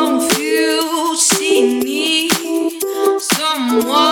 confused. She needs someone.